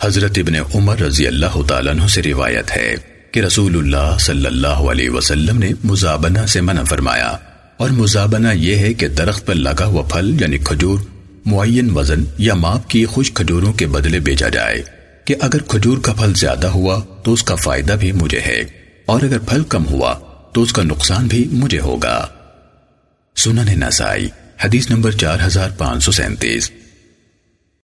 حضرت ابن عمر رضی اللہ تعالیٰ عنہ سے روایت ہے کہ رسول اللہ صلی اللہ علیہ وسلم نے مزابنہ سے منع فرمایا اور مزابنہ یہ ہے کہ درخت پر لگا ہوا پھل یعنی کھجور، معین وزن یا ماپ کی خوش کھجوروں کے بدلے بیچا جائے کہ اگر کھجور کا پھل زیادہ ہوا تو اس کا فائدہ بھی مجھے ہے اور اگر پھل کم ہوا تو اس کا نقصان بھی مجھے ہوگا۔ سنن نسائی، حدیث نمبر چار ہزار پانچ سو سینتیس۔